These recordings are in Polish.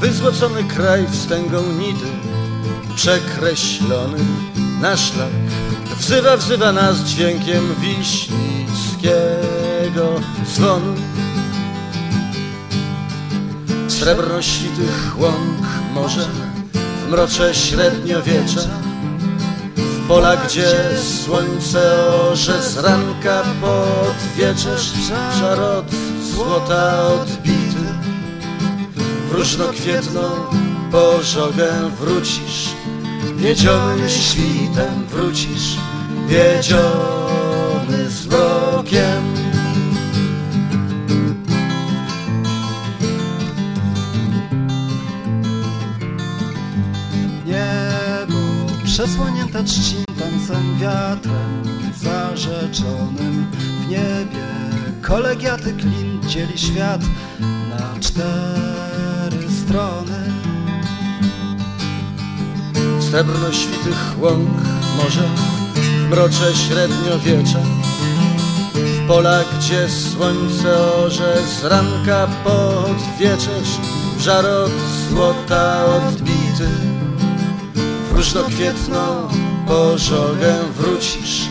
Wyzłocony kraj wstęgą nidy Przekreślony na szlak Wzywa, wzywa nas dźwiękiem wiśnickiego dzwonu. Srebrno-świtych łąk może W mrocze średniowiecza W pola, gdzie słońce orze Z ranka pod wieczerz Żar od złota odbity W różnokwietną pożogę wrócisz. Wiedziony świtem wrócisz Wiedziony zmrokiem Niebo przesłonięte trzcin tańcem wiatrem zarzeczonym w niebie. Kolegiaty klin dzieli świat na cztery strony Srebrno-świtych łąk może W mrocze średniowiecza W polach, gdzie słońce orze Z ranka pod wieczerz W żar od złota odbity W różnokwietną pożogę wrócisz.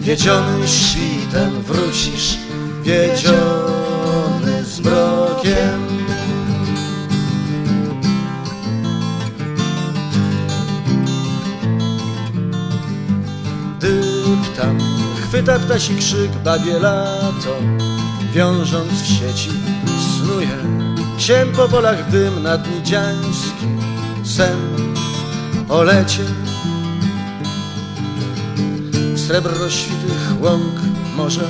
Wiedziony świtem wrócisz Wiedziony Dyptam, chwyta ptasi krzyk babie lato Wiążąc w sieci snuje Siem po polach dym nad Nidziański Sen o lecie. W srebrno-świtych łąk może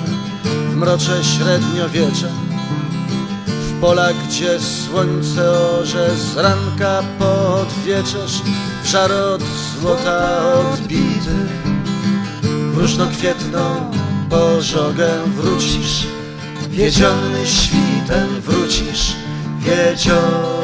W mrocze średniowiecze W polach, gdzie słońce orze Z ranka pod wieczerz W żar od złota odbity różnokwietną pożogę wrócisz. Wiedziony świtem wrócisz. Wiedziony